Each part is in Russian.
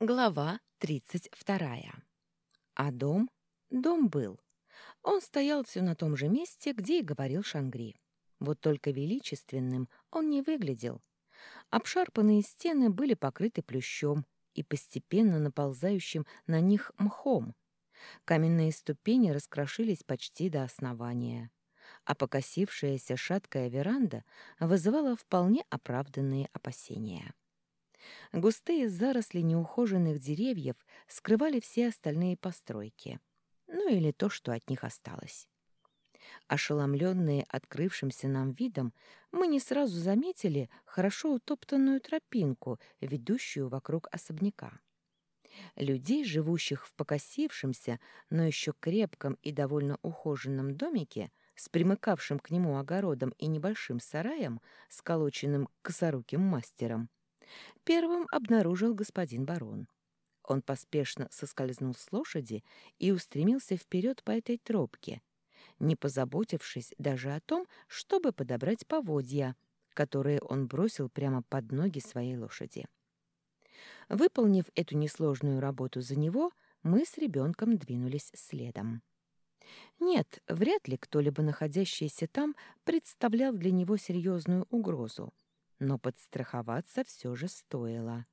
Глава 32. А дом? Дом был. Он стоял все на том же месте, где и говорил Шангри. Вот только величественным он не выглядел. Обшарпанные стены были покрыты плющом и постепенно наползающим на них мхом. Каменные ступени раскрошились почти до основания, а покосившаяся шаткая веранда вызывала вполне оправданные опасения. Густые заросли неухоженных деревьев скрывали все остальные постройки. Ну или то, что от них осталось. Ошеломленные открывшимся нам видом, мы не сразу заметили хорошо утоптанную тропинку, ведущую вокруг особняка. Людей, живущих в покосившемся, но еще крепком и довольно ухоженном домике, с примыкавшим к нему огородом и небольшим сараем, сколоченным косоруким мастером, Первым обнаружил господин барон. Он поспешно соскользнул с лошади и устремился вперед по этой тропке, не позаботившись даже о том, чтобы подобрать поводья, которые он бросил прямо под ноги своей лошади. Выполнив эту несложную работу за него, мы с ребенком двинулись следом. Нет, вряд ли кто-либо, находящийся там, представлял для него серьезную угрозу но подстраховаться все же стоило,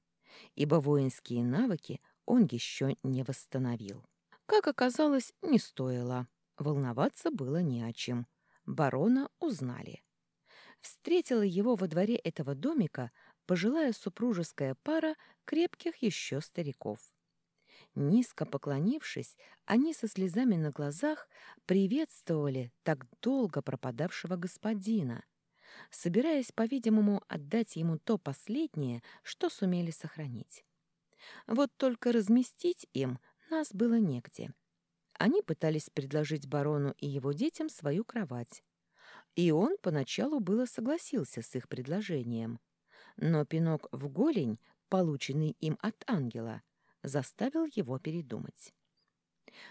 ибо воинские навыки он еще не восстановил. Как оказалось, не стоило. Волноваться было не о чем. Барона узнали. Встретила его во дворе этого домика пожилая супружеская пара крепких еще стариков. Низко поклонившись, они со слезами на глазах приветствовали так долго пропадавшего господина, собираясь, по-видимому, отдать ему то последнее, что сумели сохранить. Вот только разместить им нас было негде. Они пытались предложить барону и его детям свою кровать. И он поначалу было согласился с их предложением. Но пинок в голень, полученный им от ангела, заставил его передумать.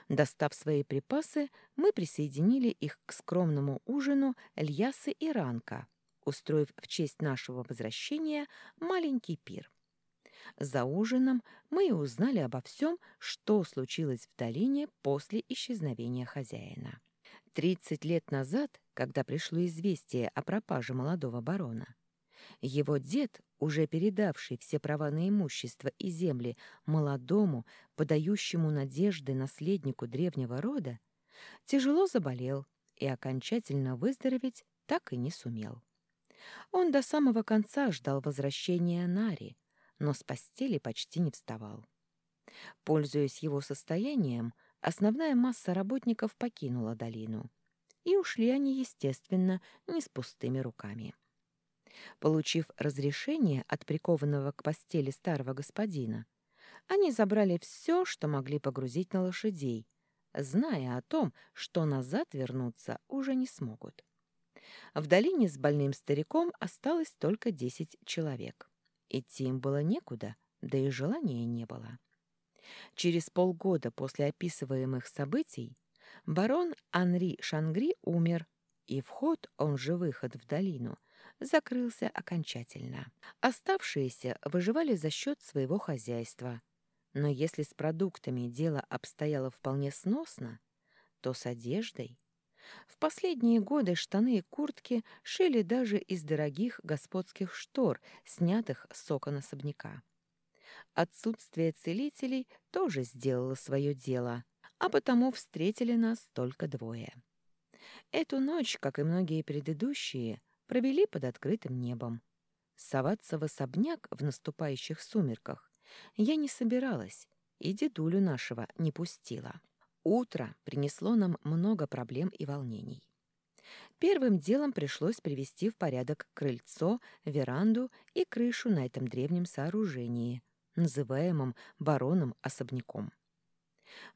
Достав свои припасы, мы присоединили их к скромному ужину Льясы и Ранка, устроив в честь нашего возвращения маленький пир. За ужином мы и узнали обо всем, что случилось в долине после исчезновения хозяина. Тридцать лет назад, когда пришло известие о пропаже молодого барона, его дед, уже передавший все права на имущество и земли молодому, подающему надежды наследнику древнего рода, тяжело заболел и окончательно выздороветь так и не сумел. Он до самого конца ждал возвращения Нари, но с постели почти не вставал. Пользуясь его состоянием, основная масса работников покинула долину. И ушли они, естественно, не с пустыми руками. Получив разрешение от прикованного к постели старого господина, они забрали все, что могли погрузить на лошадей, зная о том, что назад вернуться уже не смогут. В долине с больным стариком осталось только десять человек. Идти им было некуда, да и желания не было. Через полгода после описываемых событий барон Анри Шангри умер, и вход, он же выход в долину, закрылся окончательно. Оставшиеся выживали за счет своего хозяйства. Но если с продуктами дело обстояло вполне сносно, то с одеждой в последние годы штаны и куртки шили даже из дорогих господских штор, снятых с окон особняка. Отсутствие целителей тоже сделало свое дело, а потому встретили нас только двое. Эту ночь, как и многие предыдущие, провели под открытым небом. Соваться в особняк в наступающих сумерках я не собиралась и дедулю нашего не пустила. Утро принесло нам много проблем и волнений. Первым делом пришлось привести в порядок крыльцо, веранду и крышу на этом древнем сооружении, называемом бароном-особняком.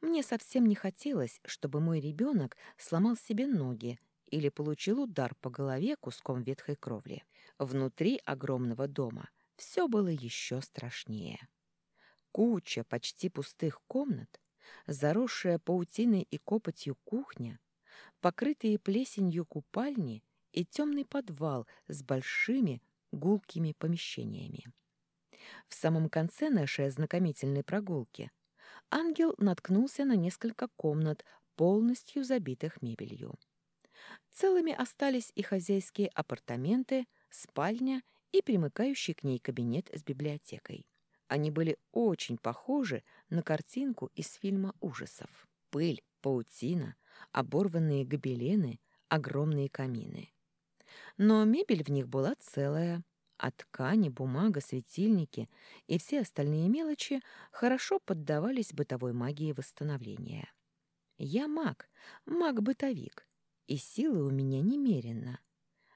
Мне совсем не хотелось, чтобы мой ребенок сломал себе ноги или получил удар по голове куском ветхой кровли. Внутри огромного дома все было еще страшнее. Куча почти пустых комнат — заросшая паутиной и копотью кухня, покрытые плесенью купальни и темный подвал с большими гулкими помещениями. В самом конце нашей ознакомительной прогулки ангел наткнулся на несколько комнат, полностью забитых мебелью. Целыми остались и хозяйские апартаменты, спальня и примыкающий к ней кабинет с библиотекой. Они были очень похожи на картинку из фильма ужасов. Пыль, паутина, оборванные гобелены, огромные камины. Но мебель в них была целая, а ткани, бумага, светильники и все остальные мелочи хорошо поддавались бытовой магии восстановления. Я маг, маг-бытовик, и силы у меня немерено.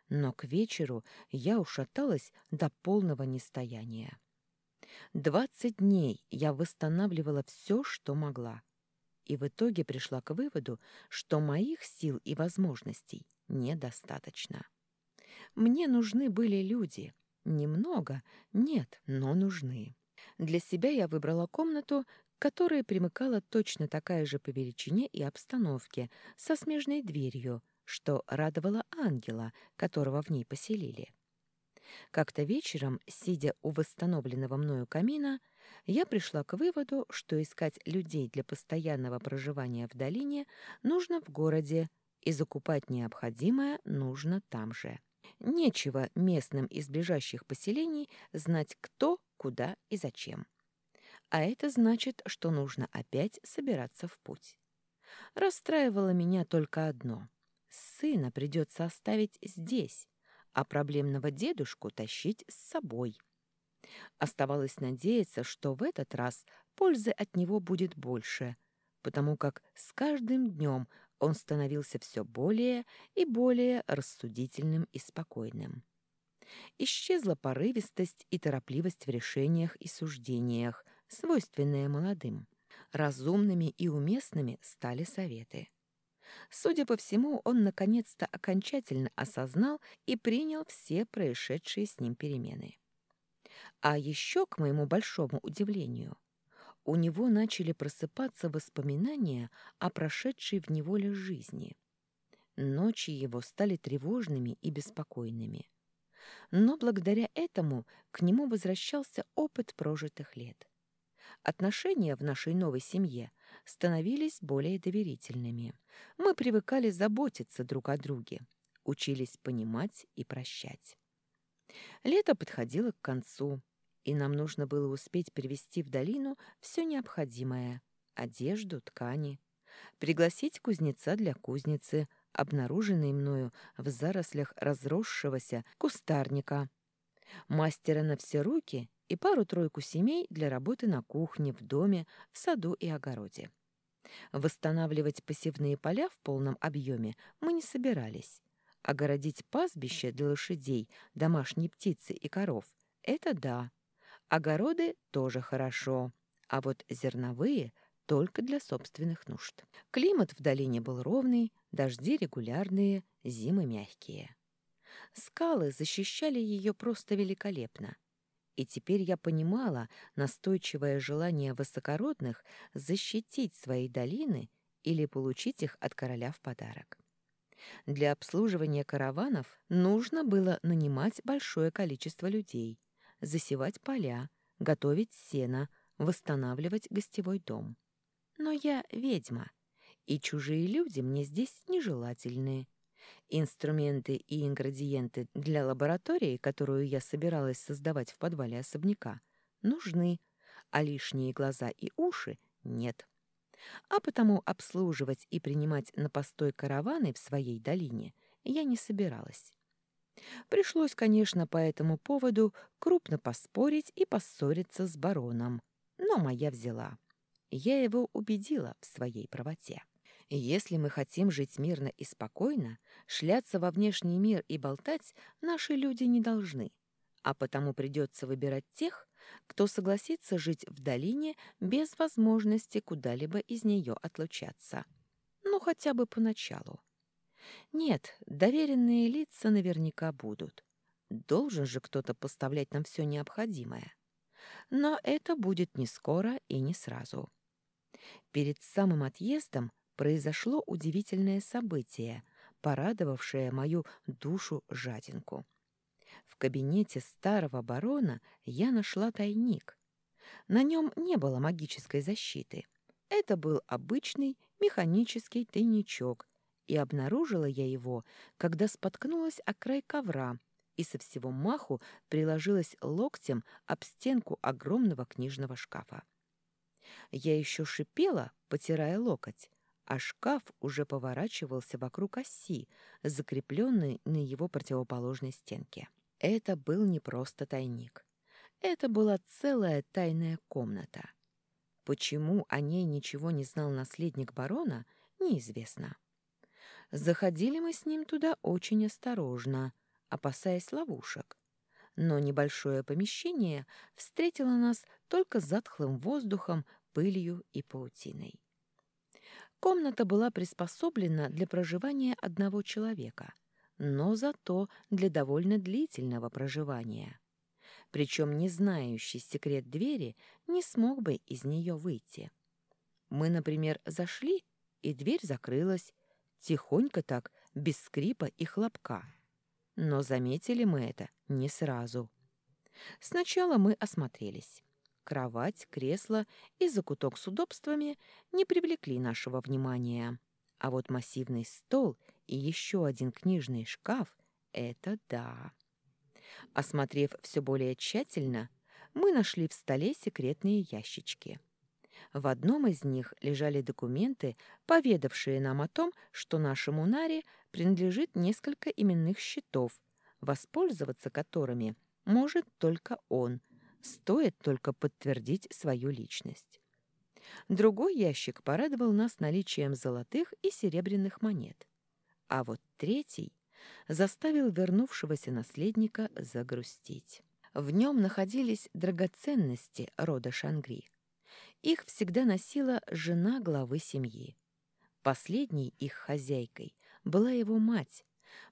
Но к вечеру я ушаталась до полного нестояния. Двадцать дней я восстанавливала все, что могла. И в итоге пришла к выводу, что моих сил и возможностей недостаточно. Мне нужны были люди. Немного, нет, но нужны. Для себя я выбрала комнату, которая примыкала точно такая же по величине и обстановке, со смежной дверью, что радовало ангела, которого в ней поселили. Как-то вечером, сидя у восстановленного мною камина, я пришла к выводу, что искать людей для постоянного проживания в долине нужно в городе, и закупать необходимое нужно там же. Нечего местным из ближайших поселений знать кто, куда и зачем. А это значит, что нужно опять собираться в путь. Расстраивало меня только одно. Сына придется оставить здесь, а проблемного дедушку тащить с собой. Оставалось надеяться, что в этот раз пользы от него будет больше, потому как с каждым днем он становился все более и более рассудительным и спокойным. Исчезла порывистость и торопливость в решениях и суждениях, свойственные молодым. Разумными и уместными стали советы. Судя по всему, он наконец-то окончательно осознал и принял все происшедшие с ним перемены. А еще, к моему большому удивлению, у него начали просыпаться воспоминания о прошедшей в неволе жизни. Ночи его стали тревожными и беспокойными. Но благодаря этому к нему возвращался опыт прожитых лет. Отношения в нашей новой семье становились более доверительными. Мы привыкали заботиться друг о друге, учились понимать и прощать. Лето подходило к концу, и нам нужно было успеть привезти в долину все необходимое — одежду, ткани, пригласить кузнеца для кузницы, обнаруженный мною в зарослях разросшегося кустарника, мастера на все руки и пару-тройку семей для работы на кухне, в доме, в саду и огороде. Восстанавливать посевные поля в полном объеме мы не собирались. Огородить пастбище для лошадей, домашней птицы и коров — это да. Огороды тоже хорошо, а вот зерновые — только для собственных нужд. Климат в долине был ровный, дожди регулярные, зимы мягкие. Скалы защищали ее просто великолепно — и теперь я понимала настойчивое желание высокородных защитить свои долины или получить их от короля в подарок. Для обслуживания караванов нужно было нанимать большое количество людей, засевать поля, готовить сено, восстанавливать гостевой дом. Но я ведьма, и чужие люди мне здесь нежелательные, Инструменты и ингредиенты для лаборатории, которую я собиралась создавать в подвале особняка, нужны, а лишние глаза и уши нет. А потому обслуживать и принимать на постой караваны в своей долине я не собиралась. Пришлось, конечно, по этому поводу крупно поспорить и поссориться с бароном, но моя взяла. Я его убедила в своей правоте. Если мы хотим жить мирно и спокойно, шляться во внешний мир и болтать наши люди не должны, а потому придется выбирать тех, кто согласится жить в долине без возможности куда-либо из нее отлучаться. Ну, хотя бы поначалу. Нет, доверенные лица наверняка будут. Должен же кто-то поставлять нам все необходимое. Но это будет не скоро и не сразу. Перед самым отъездом произошло удивительное событие, порадовавшее мою душу жадинку. В кабинете старого барона я нашла тайник. На нем не было магической защиты. Это был обычный механический тайничок, и обнаружила я его, когда споткнулась о край ковра и со всего маху приложилась локтем об стенку огромного книжного шкафа. Я еще шипела, потирая локоть, а шкаф уже поворачивался вокруг оси, закрепленной на его противоположной стенке. Это был не просто тайник. Это была целая тайная комната. Почему о ней ничего не знал наследник барона, неизвестно. Заходили мы с ним туда очень осторожно, опасаясь ловушек. Но небольшое помещение встретило нас только затхлым воздухом, пылью и паутиной. Комната была приспособлена для проживания одного человека, но зато для довольно длительного проживания. Причем не знающий секрет двери не смог бы из нее выйти. Мы, например, зашли, и дверь закрылась, тихонько так, без скрипа и хлопка. Но заметили мы это не сразу. Сначала мы осмотрелись. Кровать, кресло и закуток с удобствами не привлекли нашего внимания. А вот массивный стол и еще один книжный шкаф — это да. Осмотрев все более тщательно, мы нашли в столе секретные ящички. В одном из них лежали документы, поведавшие нам о том, что нашему Наре принадлежит несколько именных счетов, воспользоваться которыми может только он — Стоит только подтвердить свою личность. Другой ящик порадовал нас наличием золотых и серебряных монет. А вот третий заставил вернувшегося наследника загрустить. В нем находились драгоценности рода Шангри. Их всегда носила жена главы семьи. Последней их хозяйкой была его мать,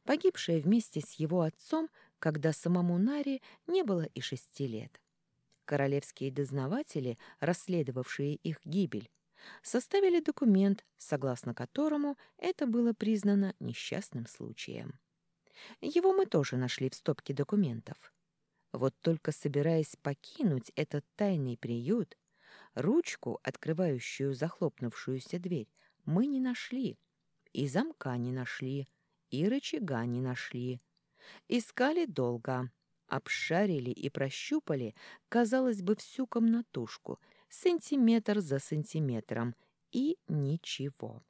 погибшая вместе с его отцом, когда самому Наре не было и шести лет. Королевские дознаватели, расследовавшие их гибель, составили документ, согласно которому это было признано несчастным случаем. Его мы тоже нашли в стопке документов. Вот только собираясь покинуть этот тайный приют, ручку, открывающую захлопнувшуюся дверь, мы не нашли, и замка не нашли, и рычага не нашли. Искали долго, Обшарили и прощупали, казалось бы, всю комнатушку, сантиметр за сантиметром, и ничего.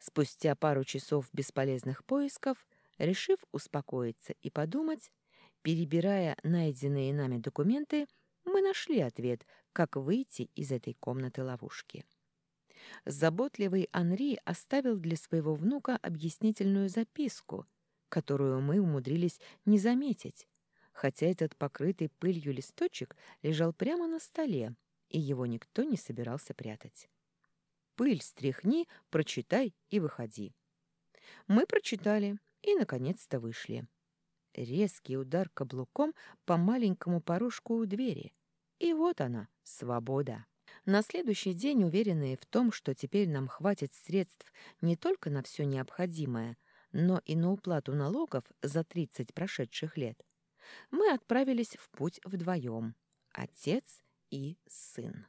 Спустя пару часов бесполезных поисков, решив успокоиться и подумать, перебирая найденные нами документы, мы нашли ответ, как выйти из этой комнаты ловушки. Заботливый Анри оставил для своего внука объяснительную записку, которую мы умудрились не заметить, хотя этот покрытый пылью листочек лежал прямо на столе, и его никто не собирался прятать. «Пыль стряхни, прочитай и выходи». Мы прочитали и, наконец-то, вышли. Резкий удар каблуком по маленькому порожку у двери. И вот она, свобода. На следующий день, уверенные в том, что теперь нам хватит средств не только на все необходимое, но и на уплату налогов за 30 прошедших лет, мы отправились в путь вдвоем, отец и сын.